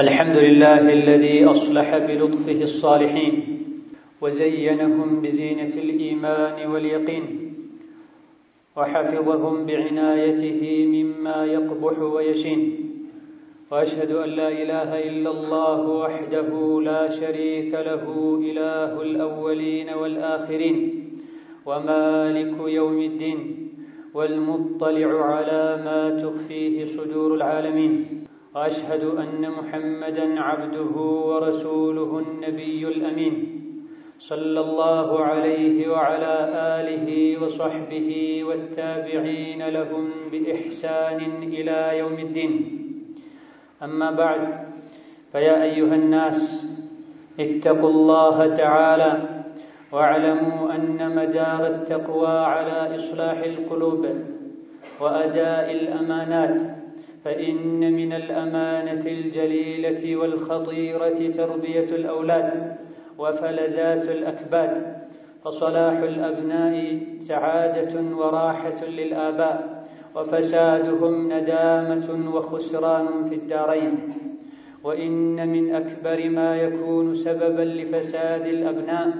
الحمد لله الذي أصلح بلطفه الصالحين وزينهم بزينة الإيمان واليقين وحفظهم بعنايته مما يقبح ويشين وأشهد أن لا إله إلا الله وحده لا شريك له إله الأولين والآخرين ومالك يوم الدين والمطلع على ما تخفيه صدور العالمين. وأشهد أن محمدا عبده ورسوله النبي الأمين صلى الله عليه وعلى آله وصحبه والتابعين لهم بإحسان إلى يوم الدين. أما بعد فيا أيها الناس اتقوا الله تعالى واعلموا أن مدار التقوى على إصلاح القلوب وأداء الأمانات فإن من الأمانة الجليلة والخطيرة تربية الأولاد وفلذات الأكباد فصلاح الأبناء سعادة وراحة للآباء وفسادهم ندامة وخسران في الدارين. وإن من أكبر ما يكون سببا لفساد الأبناء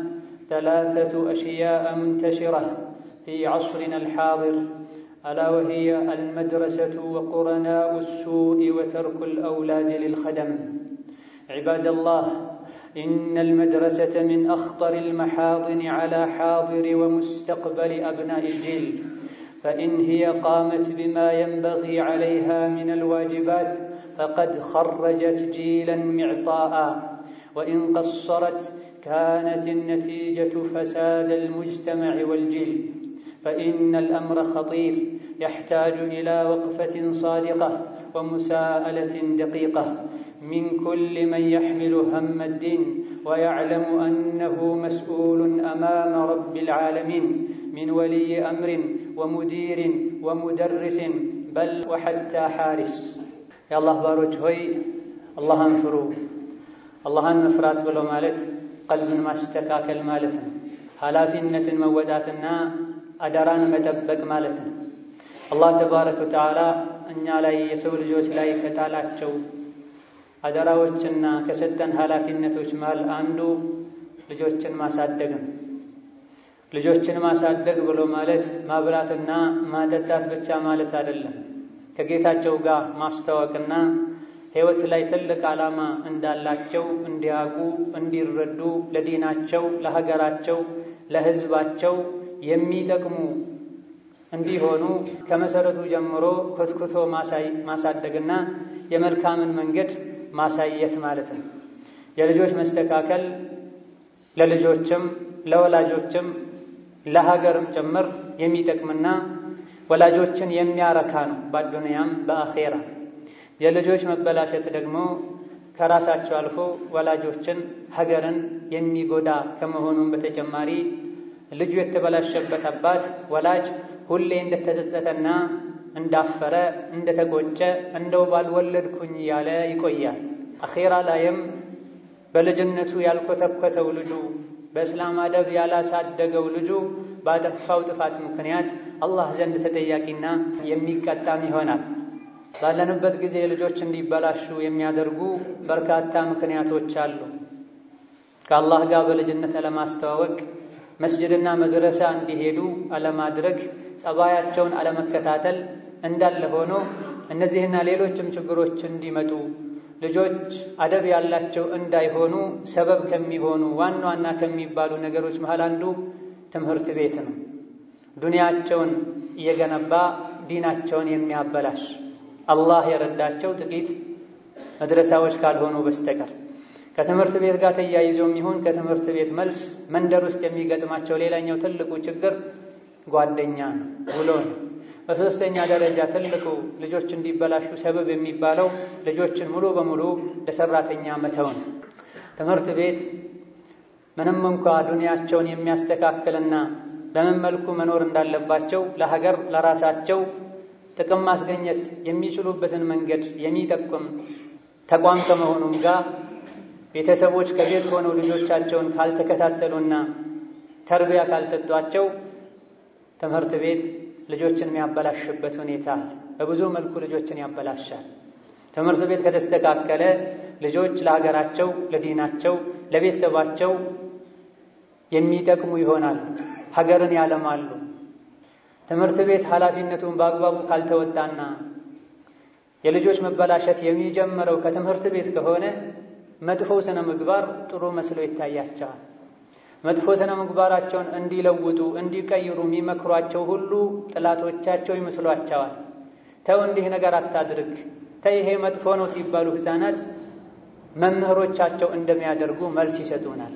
ثلاثة أشياء منتشرة في عصرنا الحاضر. ألا وهي المدرسة وقرناء السوء وترك الأولاد للخدم. عباد الله إن المدرسة من أخطر المحاضن على حاضر ومستقبل أبناء الجيل فإن هي قامت بما ينبغي عليها من الواجبات فقد خرجت جيلا معطاء وإن قصرت كانت النتيجة فساد المجتمع والجيل. فإن الأمر خطير يحتاج إلى وقفة صادقة ومساءلة دقيقة. من كل من يحمل هم الدين ويعلم أنه مسؤول أمام رب العالمين من ولي أمر ومدير ومدرس بل وحتى حارس. يا الله بارج هوي. الله أنفرو. الله أنفرات بلو مالت قلب ما استكاكل مالفن هلافنة موداتنا አደራን መጠበቅ ማለት ነው። አላህ ተባረከ ወተዓላ እኛ ላይ የሰው ልጆች ላይ ከጣላቸው አደራዎችና ከሰጠን ኃላፊነቶች መሃል አንዱ ልጆችን ማሳደግ ነው። ልጆችን ማሳደግ ብሎ ማለት ማብላትና ማጠጣት ብቻ ማለት አይደለም። ከጌታቸው ጋር ማስተዋወቅና ሕይወት ላይ ትልቅ ዓላማ እንዳላቸው እንዲያውቁ፣ እንዲረዱ፣ ለዲናቸው፣ ለሀገራቸው፣ ለሕዝባቸው የሚጠቅሙ እንዲሆኑ ከመሰረቱ ጀምሮ ኮትኩቶ ማሳደግና የመልካምን መንገድ ማሳየት ማለት ነው። የልጆች መስተካከል ለልጆችም ለወላጆችም ለሀገርም ጭምር የሚጠቅምና ወላጆችን የሚያረካ ነው በአዱንያም በአኼራ። የልጆች መበላሸት ደግሞ ከራሳቸው አልፎ ወላጆችን ሀገርን የሚጎዳ ከመሆኑም በተጨማሪ ልጁ የተበላሸበት አባት ወላጅ ሁሌ እንደተጸጸተና እንዳፈረ እንደተቆጨ እንደው ባልወለድኩኝ እያለ ይቆያል። አኼራ ላይም በልጅነቱ ያልኮተኮተው ልጁ በእስላም አደብ ያላሳደገው ልጁ ባጠፋው ጥፋት ምክንያት አላህ ዘንድ ተጠያቂና የሚቀጣም ይሆናል። ባለንበት ጊዜ ልጆች እንዲበላሹ የሚያደርጉ በርካታ ምክንያቶች አሉ። ከአላህ ጋር በልጅነት አለማስተዋወቅ፣ መስጅድና መድረሳ እንዲሄዱ አለማድረግ፣ ጸባያቸውን አለመከታተል እንዳለ ሆኖ እነዚህና ሌሎችም ችግሮች እንዲመጡ ልጆች አደብ ያላቸው እንዳይሆኑ ሰበብ ከሚሆኑ ዋና ዋና ከሚባሉ ነገሮች መሃል አንዱ ትምህርት ቤት ነው። ዱንያቸውን እየገነባ ዲናቸውን የሚያበላሽ አላህ የረዳቸው ጥቂት መድረሳዎች ካልሆኑ በስተቀር ከትምህርት ቤት ጋር ተያይዞም ይሁን ከትምህርት ቤት መልስ መንደር ውስጥ የሚገጥማቸው ሌላኛው ትልቁ ችግር ጓደኛ ነው፣ ውሎ ነው። በሶስተኛ ደረጃ ትልቁ ልጆች እንዲበላሹ ሰበብ የሚባለው ልጆችን ሙሉ በሙሉ ለሰራተኛ መተው ነው። ትምህርት ቤት ምንም እንኳ ዱንያቸውን የሚያስተካክልና በምን መልኩ መኖር እንዳለባቸው ለሀገር ለራሳቸው ጥቅም ማስገኘት የሚችሉበትን መንገድ የሚጠቁም ተቋም ከመሆኑም ጋር ቤተሰቦች ከቤት ሆነው ልጆቻቸውን ካልተከታተሉና ተርቢያ ካልሰጧቸው ትምህርት ቤት ልጆችን የሚያበላሽበት ሁኔታ በብዙ መልኩ ልጆችን ያበላሻል። ትምህርት ቤት ከተስተካከለ ልጆች ለሀገራቸው፣ ለዲናቸው፣ ለቤተሰባቸው የሚጠቅሙ ይሆናሉ። ሀገርን ያለማሉ። ትምህርት ቤት ኃላፊነቱን በአግባቡ ካልተወጣና የልጆች መበላሸት የሚጀምረው ከትምህርት ቤት ከሆነ መጥፎ ስነ ምግባር ጥሩ መስሎ ይታያቸዋል። መጥፎ ስነ ምግባራቸውን እንዲለውጡ እንዲቀይሩ የሚመክሯቸው ሁሉ ጥላቶቻቸው ይመስሏቸዋል። ተው እንዲህ ነገር አታድርግ፣ ተይ ይሄ መጥፎ ነው ሲባሉ ሕፃናት መምህሮቻቸው እንደሚያደርጉ መልስ ይሰጡናል።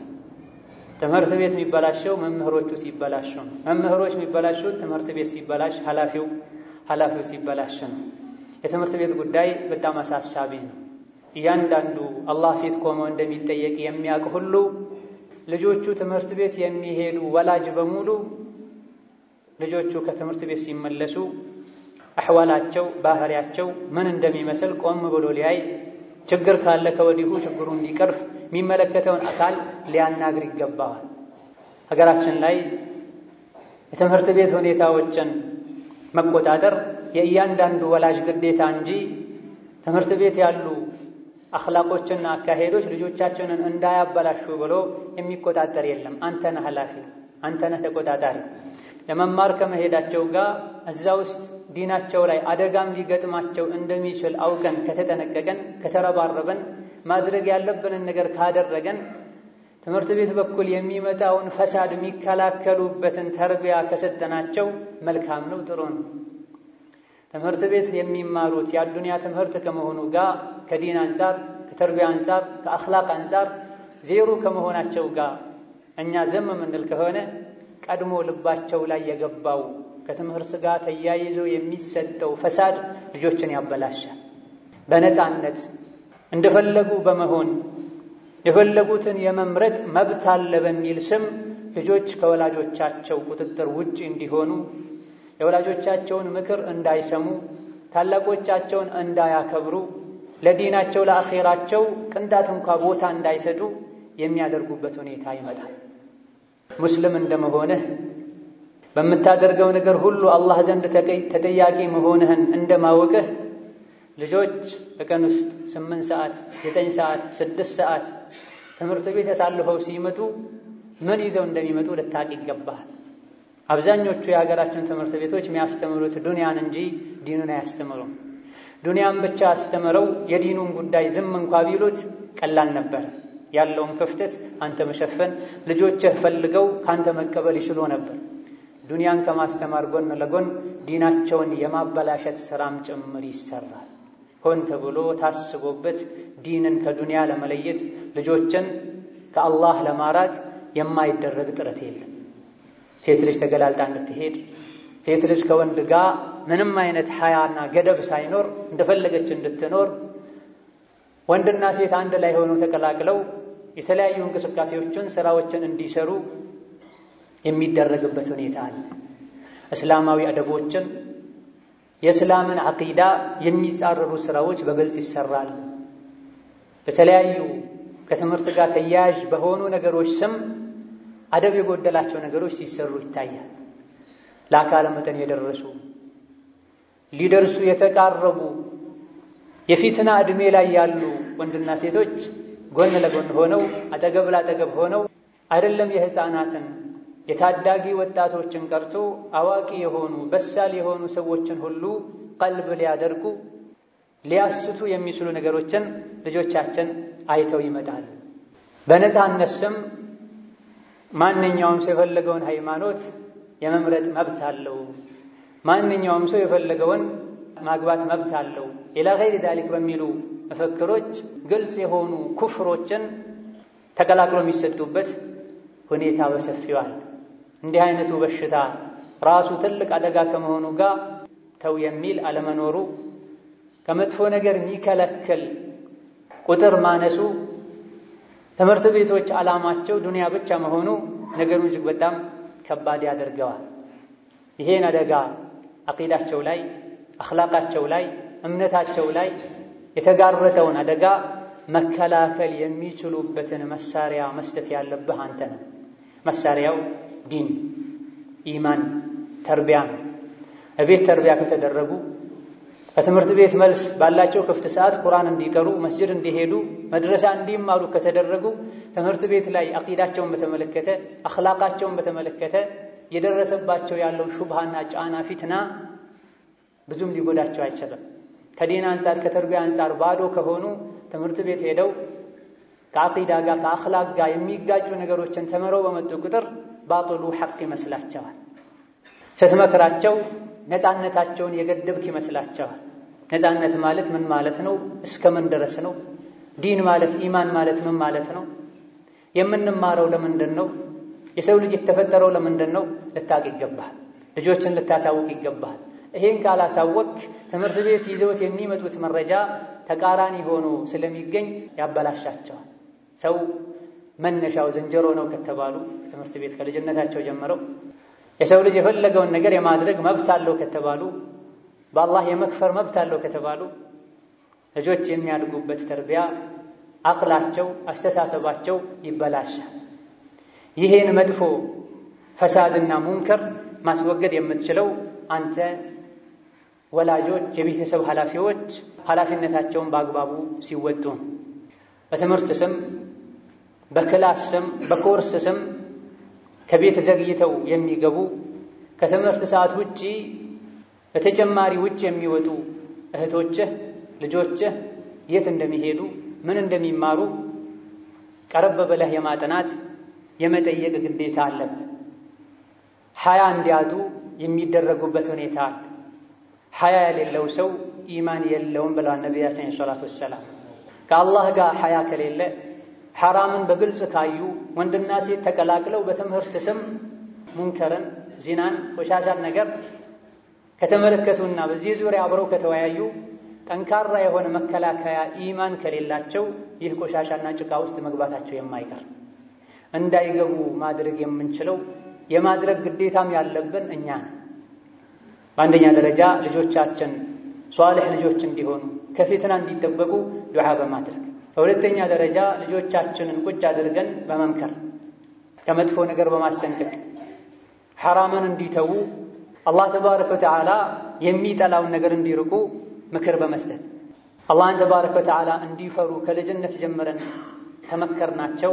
ትምህርት ቤት የሚበላሸው መምህሮቹ ሲበላሹ ነው። መምህሮች የሚበላሹት ትምህርት ቤት ሲበላሽ፣ ኃላፊው ኃላፊው ሲበላሽ ነው። የትምህርት ቤት ጉዳይ በጣም አሳሳቢ ነው። እያንዳንዱ አላህ ፊት ቆመው እንደሚጠየቅ የሚያውቅ ሁሉ ልጆቹ ትምህርት ቤት የሚሄዱ ወላጅ በሙሉ ልጆቹ ከትምህርት ቤት ሲመለሱ አሕዋላቸው፣ ባህሪያቸው ምን እንደሚመስል ቆም ብሎ ሊያይ ችግር ካለ ከወዲሁ ችግሩ እንዲቀርፍ የሚመለከተውን አካል ሊያናግር ይገባዋል። ሀገራችን ላይ የትምህርት ቤት ሁኔታዎችን መቆጣጠር የእያንዳንዱ ወላጅ ግዴታ እንጂ ትምህርት ቤት ያሉ አኽላቆችና አካሄዶች ልጆቻችንን እንዳያበላሹ ብሎ የሚቆጣጠር የለም። አንተነህ ኃላፊ፣ አንተነህ ተቆጣጣሪ። ለመማር ከመሄዳቸው ጋር እዛ ውስጥ ዲናቸው ላይ አደጋም ሊገጥማቸው እንደሚችል አውቀን ከተጠነቀቀን፣ ከተረባረበን፣ ማድረግ ያለብንን ነገር ካደረገን ትምህርት ቤት በኩል የሚመጣውን ፈሳድ የሚከላከሉበትን ተርቢያ ከሰጠናቸው መልካም ነው፣ ጥሩ ነው። ትምህርት ቤት የሚማሩት የአዱንያ ትምህርት ከመሆኑ ጋር ከዲን አንጻር፣ ከተርቢያ አንጻር፣ ከአኽላቅ አንጻር ዜሮ ከመሆናቸው ጋር እኛ ዝም የምንል ከሆነ ቀድሞ ልባቸው ላይ የገባው ከትምህርት ጋር ተያይዞ የሚሰጠው ፈሳድ ልጆችን ያበላሻል። በነፃነት እንደፈለጉ በመሆን የፈለጉትን የመምረጥ መብት አለ በሚል ስም ልጆች ከወላጆቻቸው ቁጥጥር ውጭ እንዲሆኑ የወላጆቻቸውን ምክር እንዳይሰሙ ታላቆቻቸውን እንዳያከብሩ ለዲናቸው ለአኼራቸው ቅንጣት እንኳ ቦታ እንዳይሰጡ የሚያደርጉበት ሁኔታ ይመጣል። ሙስሊም እንደመሆንህ በምታደርገው ነገር ሁሉ አላህ ዘንድ ተጠያቂ መሆንህን እንደማወቅህ ልጆች በቀን ውስጥ ስምንት ሰዓት፣ ዘጠኝ ሰዓት፣ ስድስት ሰዓት ትምህርት ቤት ያሳልፈው ሲመጡ ምን ይዘው እንደሚመጡ ልታቅ ይገባሃል። አብዛኞቹ የሀገራችን ትምህርት ቤቶች የሚያስተምሩት ዱንያን እንጂ ዲኑን አያስተምሩም። ዱንያን ብቻ አስተምረው የዲኑን ጉዳይ ዝም እንኳ ቢሉት ቀላል ነበር። ያለውን ክፍተት አንተ መሸፈን ልጆችህ ፈልገው ካንተ መቀበል ይችሉ ነበር። ዱንያን ከማስተማር ጎን ለጎን ዲናቸውን የማበላሸት ስራም ጭምር ይሰራል። ሆን ተብሎ ታስቦበት ዲንን ከዱንያ ለመለየት ልጆችን ከአላህ ለማራቅ የማይደረግ ጥረት የለም። ሴት ልጅ ተገላልጣ እንድትሄድ ሴት ልጅ ከወንድ ጋር ምንም አይነት ሀያና ገደብ ሳይኖር እንደፈለገች እንድትኖር ወንድና ሴት አንድ ላይ ሆነው ተቀላቅለው የተለያዩ እንቅስቃሴዎችን ስራዎችን እንዲሰሩ የሚደረግበት ሁኔታ አለ። እስላማዊ አደቦችን የእስላምን አቂዳ የሚጻረሩ ስራዎች በግልጽ ይሰራል። በተለያዩ ከትምህርት ጋር ተያያዥ በሆኑ ነገሮች ስም አደብ የጎደላቸው ነገሮች ሲሰሩ ይታያል። ለአካለ መጠን የደረሱ ሊደርሱ የተቃረቡ የፊትና ዕድሜ ላይ ያሉ ወንድና ሴቶች ጎን ለጎን ሆነው አጠገብ ላጠገብ ሆነው አይደለም የሕፃናትን የታዳጊ ወጣቶችን ቀርቶ አዋቂ የሆኑ በሳል የሆኑ ሰዎችን ሁሉ ቀልብ ሊያደርጉ ሊያስቱ የሚችሉ ነገሮችን ልጆቻችን አይተው ይመጣሉ። በነፃነት ስም ማንኛውም ሰው የፈለገውን ሃይማኖት የመምረጥ መብት አለው። ማንኛውም ሰው የፈለገውን ማግባት መብት አለው። ኢላ ገይሪ ዳሊክ በሚሉ መፈክሮች ግልጽ የሆኑ ኩፍሮችን ተቀላቅሎ የሚሰጡበት ሁኔታ በሰፊው አለ። እንዲህ አይነቱ በሽታ ራሱ ትልቅ አደጋ ከመሆኑ ጋር ተው የሚል አለመኖሩ፣ ከመጥፎ ነገር የሚከለክል ቁጥር ማነሱ፣ ትምህርት ቤቶች ዓላማቸው ዱንያ ብቻ መሆኑ ነገሩን እጅግ በጣም ከባድ ያደርገዋል። ይሄን አደጋ አቂዳቸው ላይ አኽላቃቸው ላይ እምነታቸው ላይ የተጋረጠውን አደጋ መከላከል የሚችሉበትን መሳሪያ መስጠት ያለብህ አንተ ነው። መሳሪያው ዲን፣ ኢማን፣ ተርቢያ ነው። እቤት ተርቢያ ከተደረጉ ከትምህርት ቤት መልስ ባላቸው ክፍት ሰዓት ቁርአን እንዲቀሩ፣ መስጅድ እንዲሄዱ፣ መድረሳ እንዲማሩ ከተደረጉ ትምህርት ቤት ላይ አቂዳቸውን በተመለከተ አኽላቃቸውን በተመለከተ የደረሰባቸው ያለው ሹብሃና ጫና ፊትና ብዙም ሊጎዳቸው አይችልም። ከዲን አንጻር ከተርቢያ አንጻር ባዶ ከሆኑ ትምህርት ቤት ሄደው ከአቂዳ ጋር ከአኽላቅ ጋር የሚጋጩ ነገሮችን ተምረው በመጡ ቁጥር ባጥሉ ሐቅ ይመስላቸዋል። ስትመክራቸው ነፃነታቸውን የገደብክ ይመስላቸዋል። ነፃነት ማለት ምን ማለት ነው? እስከ ምን ድረስ ነው? ዲን ማለት ኢማን ማለት ምን ማለት ነው? የምንማረው ለምንድን ነው? የሰው ልጅ የተፈጠረው ለምንድን ነው? ልታቅ ይገባሃል። ልጆችን ልታሳውቅ ይገባሃል። ይሄን ካላሳወቅ ትምህርት ቤት ይዘውት የሚመጡት መረጃ ተቃራኒ ሆኖ ስለሚገኝ ያበላሻቸዋል። ሰው መነሻው ዝንጀሮ ነው ከተባሉ ትምህርት ቤት ከልጅነታቸው ጀምረው የሰው ልጅ የፈለገውን ነገር የማድረግ መብት አለው ከተባሉ በአላህ የመክፈር መብት አለው ከተባሉ ልጆች የሚያድጉበት ተርቢያ አቅላቸው፣ አስተሳሰባቸው ይበላሻል። ይሄን መጥፎ ፈሳድና ሙንከር ማስወገድ የምትችለው አንተ ወላጆች፣ የቤተሰብ ኃላፊዎች ኃላፊነታቸውን በአግባቡ ሲወጡ በትምህርት ስም፣ በ class ስም፣ በኮርስ ስም ከቤት ዘግይተው የሚገቡ ከትምህርት ሰዓት ውጪ በተጨማሪ ውጭ የሚወጡ እህቶችህ፣ ልጆችህ የት እንደሚሄዱ ምን እንደሚማሩ ቀረብ ብለህ የማጥናት የመጠየቅ ግዴታ አለብህ። ሀያ እንዲያጡ የሚደረጉበት ሁኔታ አለ። ሀያ የሌለው ሰው ኢማን የለውም ብለዋል ነቢያችን ሰላቱ ወሰላም። ከአላህ ጋር ሀያ ከሌለ ሐራምን በግልጽ ካዩ ወንድና ሴት ተቀላቅለው በትምህርት ስም ሙንከርን፣ ዚናን፣ ቆሻሻን ነገር ከተመለከቱና በዚህ ዙሪያ አብረው ከተወያዩ ጠንካራ የሆነ መከላከያ ኢማን ከሌላቸው ይህ ቆሻሻና ጭቃ ውስጥ መግባታቸው የማይቀር እንዳይገቡ ማድረግ የምንችለው የማድረግ ግዴታም ያለብን እኛ ነው። በአንደኛ ደረጃ ልጆቻችን ሷልሕ ልጆች እንዲሆኑ ከፊትና እንዲጠበቁ ዱዓ በማድረግ በሁለተኛ ደረጃ ልጆቻችንን ቁጭ አድርገን በመምከር ከመጥፎ ነገር በማስጠንቀቅ ሐራምን እንዲተዉ አላህ ተባረከ ወተዓላ የሚጠላውን ነገር እንዲርቁ ምክር በመስጠት አላህን ተባረከ ወተዓላ እንዲፈሩ ከልጅነት ጀምረን ከመከርናቸው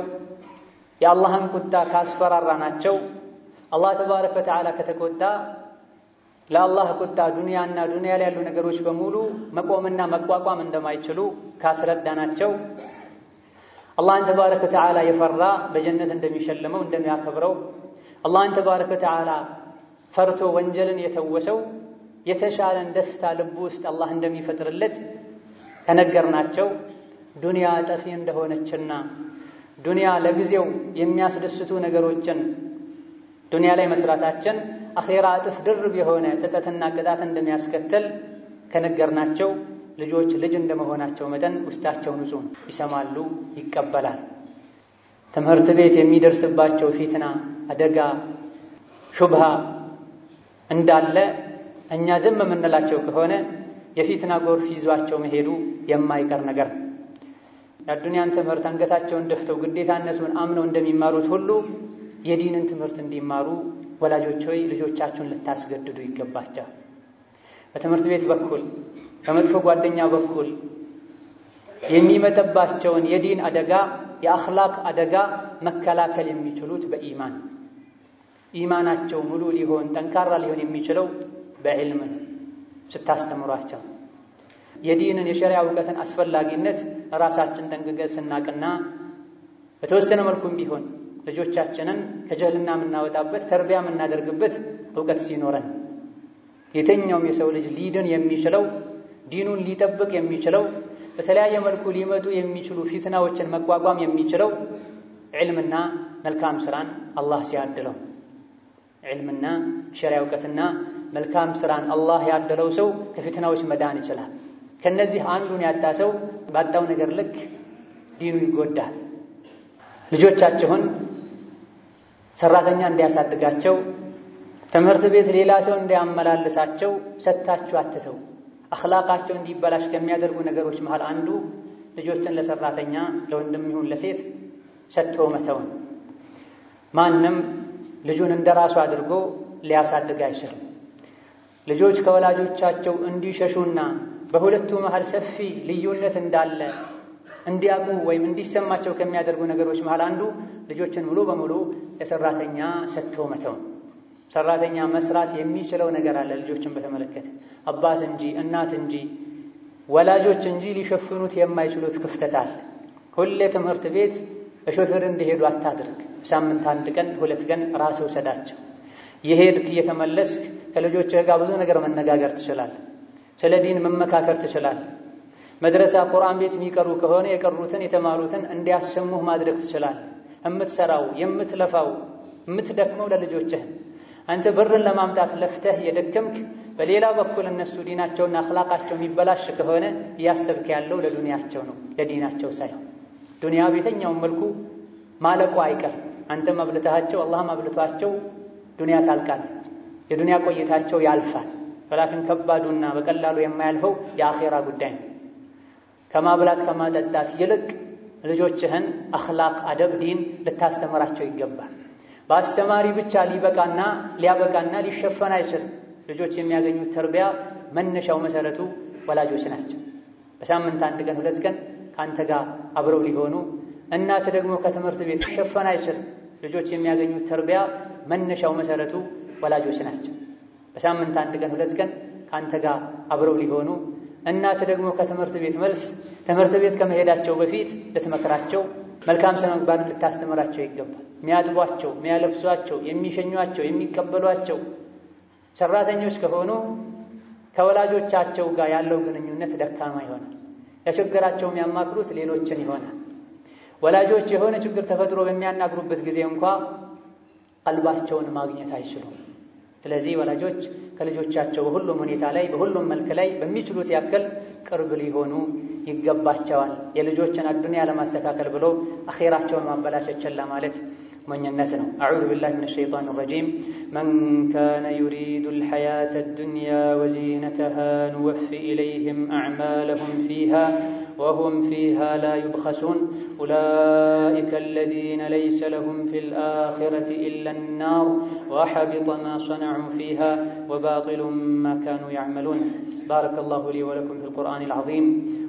የአላህን ቁጣ ካስፈራራናቸው አላህ ተባረከ ወተዓላ ከተቆጣ ለአላህ ቁጣ ዱንያና ዱንያ ላይ ያሉ ነገሮች በሙሉ መቆምና መቋቋም እንደማይችሉ ካስረዳናቸው አላህን ተባረከ ወተዓላ የፈራ በጀነት እንደሚሸልመው እንደሚያከብረው አላህን ተባረከ ወተዓላ ፈርቶ ወንጀልን የተወሰው የተሻለን ደስታ ልቡ ውስጥ አላህ እንደሚፈጥርለት ከነገርናቸው ዱንያ ጠፊ እንደሆነችና ዱንያ ለጊዜው የሚያስደስቱ ነገሮችን ዱንያ ላይ መስራታችን አኼራ እጥፍ ድርብ የሆነ ጸጸትና ቅጣት እንደሚያስከትል ከነገርናቸው ልጆች ልጅ እንደመሆናቸው መጠን ውስጣቸው ንጹህ ይሰማሉ፣ ይቀበላል። ትምህርት ቤት የሚደርስባቸው ፊትና፣ አደጋ፣ ሹብሃ እንዳለ እኛ ዝም የምንላቸው ከሆነ የፊትና ጎርፍ ይዟቸው መሄዱ የማይቀር ነገር ነው። የአዱንያን ትምህርት አንገታቸውን ደፍተው ግዴታነቱን አምነው እንደሚማሩት ሁሉ የዲንን ትምህርት እንዲማሩ ወላጆች ሆይ ልጆቻችሁን ልታስገድዱ ይገባቸዋል። በትምህርት ቤት በኩል በመጥፎ ጓደኛ በኩል የሚመጣባቸውን የዲን አደጋ የአኽላቅ አደጋ መከላከል የሚችሉት በኢማን ኢማናቸው ሙሉ ሊሆን ጠንካራ ሊሆን የሚችለው በዕልም ስታስተምሯቸው የዲንን የሸሪያ እውቀትን አስፈላጊነት ራሳችን ጠንቅቀን ስናቅና በተወሰነ መልኩም ቢሆን ልጆቻችንን ከጀህልና የምናወጣበት ተርቢያ የምናደርግበት እውቀት ሲኖረን የትኛውም የሰው ልጅ ሊድን የሚችለው ዲኑን ሊጠብቅ የሚችለው በተለያየ መልኩ ሊመጡ የሚችሉ ፊትናዎችን መቋቋም የሚችለው ዕልምና መልካም ስራን አላህ ሲያድለው ዕልምና ሸሪያ እውቀትና መልካም ስራን አላህ ያደለው ሰው ከፊትናዎች መዳን ይችላል። ከነዚህ አንዱን ያጣ ሰው ባጣው ነገር ልክ ዲኑ ይጎዳል። ልጆቻችሁን ሰራተኛ እንዲያሳድጋቸው ትምህርት ቤት ሌላ ሰው እንዲያመላልሳቸው ሰጥታችሁ አትተው። አኽላቃቸው እንዲበላሽ ከሚያደርጉ ነገሮች መሃል አንዱ ልጆችን ለሰራተኛ ለወንድም ይሁን ለሴት ሰጥቶ መተውን። ማንም ልጁን እንደ ራሱ አድርጎ ሊያሳድግ አይችልም። ልጆች ከወላጆቻቸው እንዲሸሹና በሁለቱ መሃል ሰፊ ልዩነት እንዳለ እንዲያውቁ ወይም እንዲሰማቸው ከሚያደርጉ ነገሮች መሃል አንዱ ልጆችን ሙሉ በሙሉ ለሰራተኛ ሰጥቶ መተው። ሰራተኛ መስራት የሚችለው ነገር አለ። ልጆችን በተመለከተ አባት እንጂ እናት እንጂ ወላጆች እንጂ ሊሸፍኑት የማይችሉት ክፍተት አለ። ሁሌ ትምህርት ቤት በሾፌር እንዲሄዱ አታድርግ። ሳምንት አንድ ቀን ሁለት ቀን ራስህ ውሰዳቸው። የሄድክ እየተመለስክ ከልጆችህ ጋር ብዙ ነገር መነጋገር ትችላለህ። ስለ ዲን መመካከር ትችላለህ። መድረሳ ቁርአን ቤት የሚቀሩ ከሆነ የቀሩትን የተማሩትን እንዲያሰሙህ ማድረግ ትችላለህ። የምትሰራው የምትለፋው የምትደክመው ለልጆችህ አንተ ብርን ለማምጣት ለፍተህ የደከምክ፣ በሌላ በኩል እነሱ ዲናቸውና አኽላቃቸው የሚበላሽ ከሆነ እያሰብክ ያለው ለዱንያቸው ነው ለዲናቸው ሳይሆን ዱንያ በየትኛውም መልኩ ማለቁ አይቀርም። አንተም አብልተሃቸው አላህም አብልቷቸው ዱንያ ታልቃለች። የዱንያ ቆይታቸው ያልፋል። ወላኪን ከባዱና በቀላሉ የማያልፈው የአኼራ ጉዳይ ነው። ከማብላት ከማጠጣት ይልቅ ልጆችህን አኽላቅ፣ አደብ፣ ዲን ልታስተምራቸው ይገባል። በአስተማሪ ብቻ ሊበቃና ሊያበቃና ሊሸፈን አይችልም። ልጆች የሚያገኙት ተርቢያ መነሻው መሰረቱ ወላጆች ናቸው። በሳምንት አንድ ቀን ሁለት ቀን ከአንተ ጋር አብረው ሊሆኑ እናት ደግሞ ከትምህርት ቤት ሊሸፈን አይችልም። ልጆች የሚያገኙት ተርቢያ መነሻው መሰረቱ ወላጆች ናቸው። በሳምንት አንድ ቀን ሁለት ቀን ከአንተ ጋር አብረው ሊሆኑ እናት ደግሞ ከትምህርት ቤት መልስ ትምህርት ቤት ከመሄዳቸው በፊት ልትመክራቸው መልካም ስነ ምግባርን ልታስተምራቸው ይገባል። የሚያጥቧቸው፣ የሚያለብሷቸው፣ የሚሸኟቸው፣ የሚቀበሏቸው ሰራተኞች ከሆኑ ከወላጆቻቸው ጋር ያለው ግንኙነት ደካማ ይሆናል። ለችግራቸው የሚያማክሩት ሌሎችን ይሆናል። ወላጆች የሆነ ችግር ተፈጥሮ በሚያናግሩበት ጊዜ እንኳ ቀልባቸውን ማግኘት አይችሉም። ስለዚህ ወላጆች ከልጆቻቸው በሁሉም ሁኔታ ላይ በሁሉም መልክ ላይ በሚችሉት ያክል ቅርብ ሊሆኑ ይገባቸዋል። የልጆችን አዱንያ ለማስተካከል ብሎ አኼራቸውን ማበላሸት ችላ ማለት ሞኝነት ነው። አዑዙ ቢላሂ ሚነ ሸይጣን ረጂም መን ካነ ዩሪዱ ልሐያተ ዱንያ ወዚነተሃ ንወፊ ኢለይህም አዕማለሁም ፊሃ وهم فيها لا يبخسون. أولئك الذين ليس لهم في الآخرة إلا النار وحبط ما صنعوا فيها وباطل ما كانوا يعملون. بارك الله لي ولكم في القرآن العظيم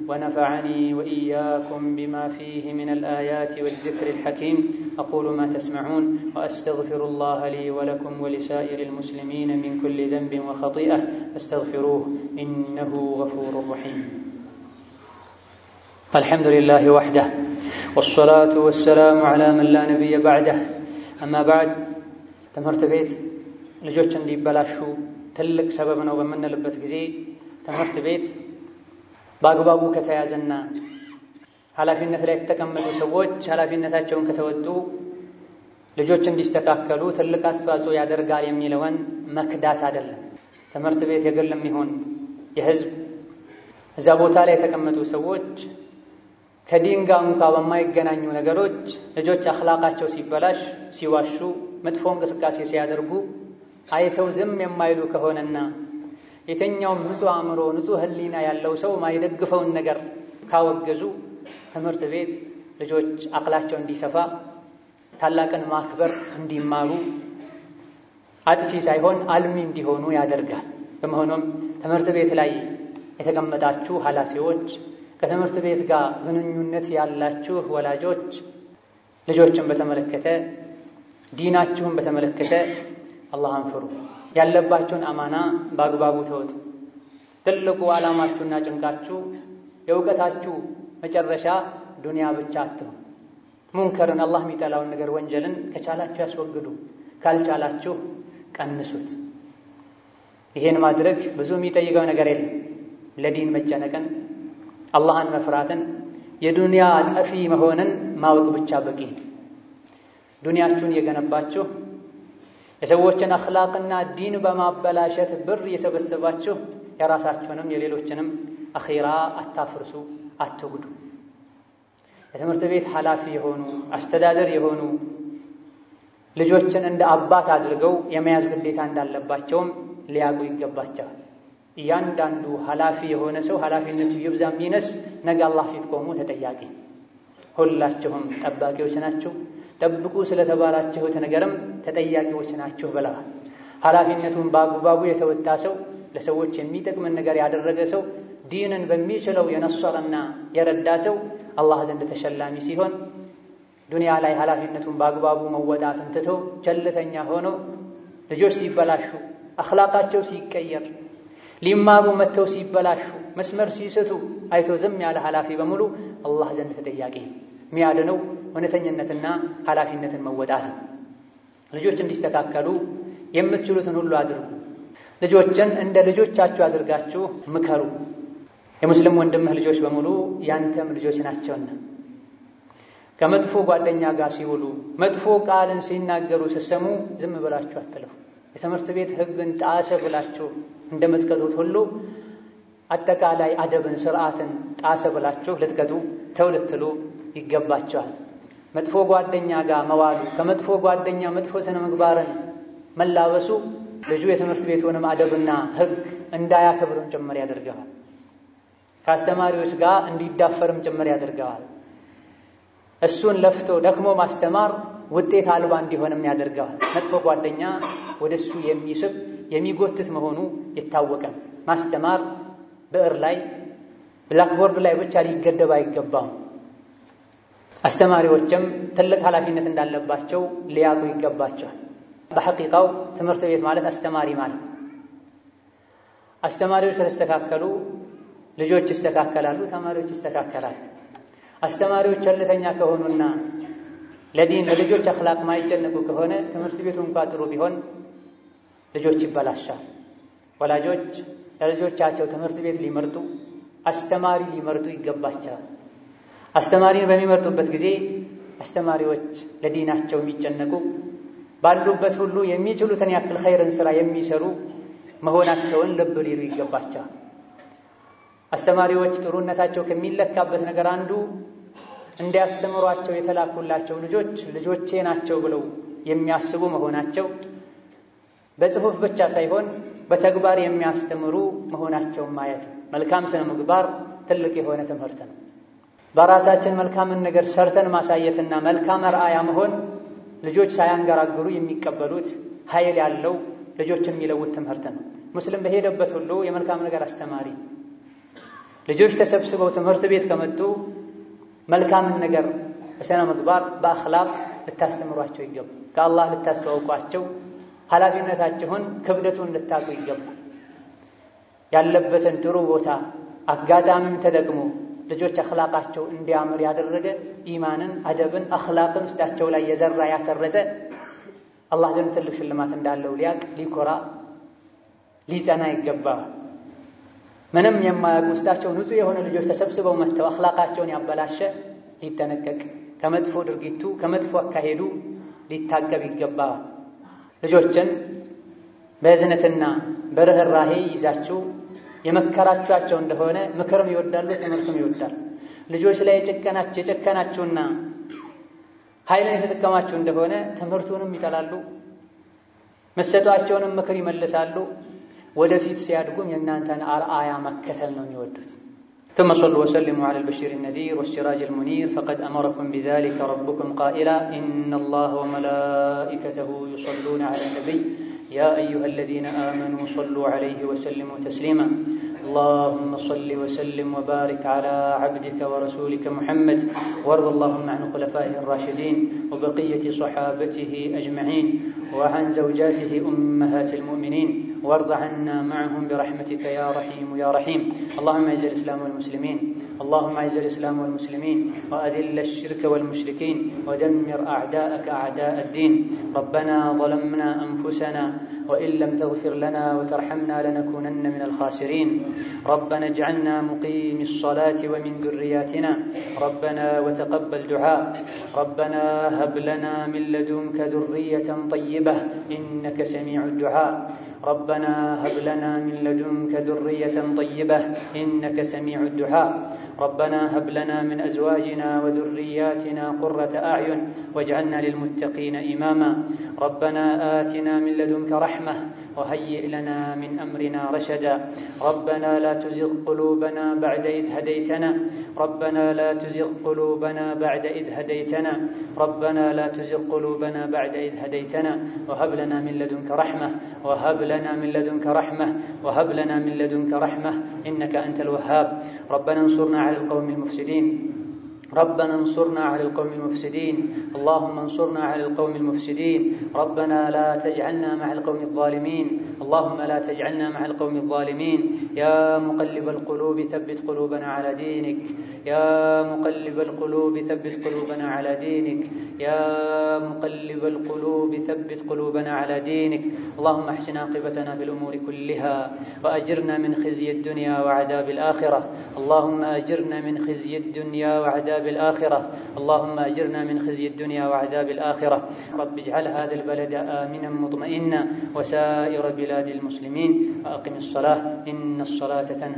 ونفعني وإياكم بما فيه من الآيات والذكر الحكيم. أقول ما تسمعون وأستغفر الله لي ولكم ولسائر المسلمين من كل ذنب وخطيئة. فاستغفروه إنه غفور رحيم. الحمد لله وحده والصلاة والسلام على من لا نبي بعده أما بعد تمرت بيت ልጆች እንዲበላሹ ትልቅ ሰበብ ነው በምንልበት ጊዜ ትምህርት ቤት በአግባቡ ከተያዘና ኃላፊነት ላይ የተቀመጡ ሰዎች ኃላፊነታቸውን ከተወጡ ልጆች እንዲስተካከሉ ትልቅ አስተዋጽኦ ያደርጋል የሚለውን መክዳት አይደለም። ትምህርት ቤት የግልም ይሁን የሕዝብ እዛ ቦታ ላይ የተቀመጡ ሰዎች ከዲን ጋር እንኳ በማይገናኙ ነገሮች ልጆች አኽላቃቸው ሲበላሽ፣ ሲዋሹ፣ መጥፎ እንቅስቃሴ ሲያደርጉ አይተው ዝም የማይሉ ከሆነና የትኛውም ንጹሕ አእምሮ ንጹሕ ሕሊና ያለው ሰው ማይደግፈውን ነገር ካወገዙ ትምህርት ቤት ልጆች አቅላቸው እንዲሰፋ ታላቅን ማክበር እንዲማሩ አጥፊ ሳይሆን አልሚ እንዲሆኑ ያደርጋል። በመሆኑም ትምህርት ቤት ላይ የተቀመጣችሁ ኃላፊዎች፣ ከትምህርት ቤት ጋር ግንኙነት ያላችሁ ወላጆች ልጆችን በተመለከተ ዲናችሁን በተመለከተ አላህን ፍሩ። ያለባችሁን አማና በአግባቡ ተወጡ። ትልቁ ዓላማችሁና ጭንቃችሁ የእውቀታችሁ መጨረሻ ዱንያ ብቻ አትሁን። ሙንከርን አላህ የሚጠላውን ነገር ወንጀልን ከቻላችሁ ያስወግዱ፣ ካልቻላችሁ ቀንሱት። ይሄን ማድረግ ብዙ የሚጠይቀው ነገር የለም። ለዲን መጨነቅን፣ አላህን መፍራትን፣ የዱንያ ጠፊ መሆንን ማወቅ ብቻ በቂ ዱንያችሁን እየገነባችሁ የሰዎችን አኽላቅና ዲን በማበላሸት ብር እየሰበሰባችሁ የራሳችሁንም የሌሎችንም አኺራ አታፍርሱ፣ አትጉዱ። የትምህርት ቤት ኃላፊ የሆኑ አስተዳደር የሆኑ ልጆችን እንደ አባት አድርገው የመያዝ ግዴታ እንዳለባቸውም ሊያውቁ ይገባቸዋል። እያንዳንዱ ኃላፊ የሆነ ሰው ኃላፊነቱ ይብዛም ይነስ ነገ አላህ ፊት ቆሞ ተጠያቂ። ሁላችሁም ጠባቂዎች ናችሁ። ጠብቁ ስለተባላችሁት ነገርም ተጠያቂዎች ናችሁ ብለዋል። ኃላፊነቱን በአግባቡ የተወጣ ሰው ለሰዎች የሚጠቅምን ነገር ያደረገ ሰው ዲንን በሚችለው የነሰረና የረዳ ሰው አላህ ዘንድ ተሸላሚ ሲሆን ዱንያ ላይ ኃላፊነቱን በአግባቡ መወጣትን ትቶ ቸልተኛ ሆኖ ልጆች ሲበላሹ፣ አኽላቃቸው ሲቀየር፣ ሊማሩ መጥተው ሲበላሹ፣ መስመር ሲስቱ አይቶ ዝም ያለ ኃላፊ በሙሉ አላህ ዘንድ ተጠያቂ የሚያድነው እውነተኝነትና ኃላፊነትን መወጣት ነው። ልጆች እንዲስተካከሉ የምትችሉትን ሁሉ አድርጉ። ልጆችን እንደ ልጆቻችሁ አድርጋችሁ ምከሩ። የሙስሊም ወንድምህ ልጆች በሙሉ ያንተም ልጆች ናቸውና ከመጥፎ ጓደኛ ጋር ሲውሉ መጥፎ ቃልን ሲናገሩ ስትሰሙ ዝም ብላችሁ አትለፉ። የትምህርት ቤት ሕግን ጣሰ ብላችሁ እንደምትቀጡት ሁሉ አጠቃላይ አደብን፣ ስርዓትን ጣሰ ብላችሁ ልትቀጡ ተው ልትሉ ይገባቸዋል። መጥፎ ጓደኛ ጋር መዋሉ ከመጥፎ ጓደኛ መጥፎ ስነ ምግባርን መላበሱ ልጁ የትምህርት ቤቱንም አደብና ሕግ እንዳያከብርም ጭምር ያደርገዋል። ከአስተማሪዎች ጋር እንዲዳፈርም ጭምር ያደርገዋል። እሱን ለፍቶ ደክሞ ማስተማር ውጤት አልባ እንዲሆንም ያደርገዋል። መጥፎ ጓደኛ ወደ እሱ የሚስብ የሚጎትት መሆኑ የታወቀ ማስተማር ብዕር ላይ ብላክቦርድ ላይ ብቻ ሊገደብ አይገባም። አስተማሪዎችም ትልቅ ኃላፊነት እንዳለባቸው ሊያውቁ ይገባቸዋል። በሐቂቃው ትምህርት ቤት ማለት አስተማሪ ማለት ነው። አስተማሪዎች ከተስተካከሉ ልጆች ይስተካከላሉ፣ ተማሪዎች ይስተካከላሉ። አስተማሪዎች ቸልተኛ ከሆኑና ለዲን ለልጆች አኽላቅ ማይጨነቁ ከሆነ ትምህርት ቤቱ እንኳ ጥሩ ቢሆን ልጆች ይበላሻል። ወላጆች ለልጆቻቸው ትምህርት ቤት ሊመርጡ አስተማሪ ሊመርጡ ይገባቸዋል። አስተማሪን በሚመርጡበት ጊዜ አስተማሪዎች ለዲናቸው የሚጨነቁ ባሉበት ሁሉ የሚችሉትን ያክል ኸይርን ስራ የሚሰሩ መሆናቸውን ልብ ሊሉ ይገባቸዋል። አስተማሪዎች ጥሩነታቸው ከሚለካበት ነገር አንዱ እንዲያስተምሯቸው የተላኩላቸው ልጆች ልጆቼ ናቸው ብለው የሚያስቡ መሆናቸው በጽሑፍ ብቻ ሳይሆን በተግባር የሚያስተምሩ መሆናቸውን ማየት ነው። መልካም ስነ ምግባር ትልቅ የሆነ ትምህርት ነው። በራሳችን መልካምን ነገር ሰርተን ማሳየትና መልካም አርአያ መሆን ልጆች ሳያንገራግሩ የሚቀበሉት ኃይል ያለው ልጆችን የሚለውጥ ትምህርት ነው። ሙስሊም በሄደበት ሁሉ የመልካም ነገር አስተማሪ ልጆች ተሰብስበው ትምህርት ቤት ከመጡ መልካምን ነገር በስነ ምግባር በአኽላቅ ልታስተምሯቸው ይገባል። ከአላህ ልታስተዋውቋቸው፣ ኃላፊነታችሁን ክብደቱን ልታውቁ ይገባል። ያለበትን ጥሩ ቦታ አጋጣሚም ተጠቅሞ ልጆች አኽላቃቸው እንዲያምር ያደረገ ኢማንን፣ አደብን፣ አኽላቅን ውስጣቸው ላይ የዘራ ያሰረጸ አላህ ዘንድ ትልቅ ሽልማት እንዳለው ሊያቅ ሊኮራ ሊጸና ይገባል። ምንም የማያውቁ ውስጣቸው ንጹሕ የሆነ ልጆች ተሰብስበው መጥተው አኽላቃቸውን ያበላሸ ሊጠነቀቅ ከመጥፎ ድርጊቱ ከመጥፎ አካሄዱ ሊታቀብ ይገባል። ልጆችን በእዝነትና በርኅራሄ ይዛችሁ የመከራችኋቸው እንደሆነ ምክርም ይወዳሉ፣ ትምህርትም ይወዳሉ። ልጆች ላይ የጨከናችሁና ኃይልን የተጠቀማችሁ እንደሆነ ትምህርቱንም ይጠላሉ፣ መሰጧቸውንም ምክር ይመልሳሉ። ወደፊት ሲያድጉም የእናንተን አርአያ መከተል ነው የሚወዱት። ثم صلوا وسلموا على البشير النذير والسراج المنير فقد أمركم بذلك ربكم قائلا إن الله وملائكته يصلون على النبي يا أيها الذين آمنوا صلوا عليه وسلموا تسليما اللهم صل وسلم وبارك على عبدك ورسولك محمد وارض اللهم عن خلفائه الراشدين وبقية صحابته أجمعين وعن زوجاته أمهات المؤمنين وارض عنا معهم برحمتك يا رحيم يا رحيم. اللهم اعز الإسلام والمسلمين اللهم اعز الإسلام والمسلمين وأذل الشرك والمشركين ودمر أعداءك أعداء الدين. ربنا ظلمنا أنفسنا وإن لم تغفر لنا وترحمنا لنكونن من الخاسرين. ربنا اجعلنا مقيم الصلاة ومن ذرياتنا. ربنا وتقبل دعاء. ربنا هب لنا من لدنك ذرية طيبة إنك سميع الدعاء. ربنا هب لنا من لدنك ذرية طيبة إنك سميع الدعاء. ربنا هب لنا من أزواجنا وذرياتنا قرة أعين واجعلنا للمتقين إماما. ربنا آتنا من لدنك رحمة وهيئ لنا من أمرنا رشدا. ربنا لا تزغ قلوبنا بعد إذ هديتنا. ربنا لا تزغ قلوبنا بعد إذ هديتنا. ربنا لا تزغ قلوبنا بعد إذ هديتنا. وهب لنا من لدنك رحمة. وهب لنا من لدنك رحمة. وهب لنا من لدنك رحمة. إنك أنت الوهاب. ربنا انصرنا على القوم المفسدين. ربنا انصرنا على القوم المفسدين. اللهم انصرنا على القوم المفسدين. ربنا لا تجعلنا مع القوم الظالمين. اللهم لا تجعلنا مع القوم الظالمين. يا مقلب القلوب ثبت قلوبنا على دينك. يا مقلب القلوب ثبت قلوبنا على دينك. يا مقلب القلوب ثبت قلوبنا على دينك. اللهم احسن عاقبتنا في الأمور كلها واجرنا من خزي الدنيا وعذاب الاخره. اللهم اجرنا من خزي الدنيا وعذاب الآخرة. اللهم أجرنا من خزي الدنيا وعذاب الآخرة. رب اجعل هذا البلد آمنا مطمئنا وسائر بلاد المسلمين. وأقم الصلاة. إن الصلاة تنهى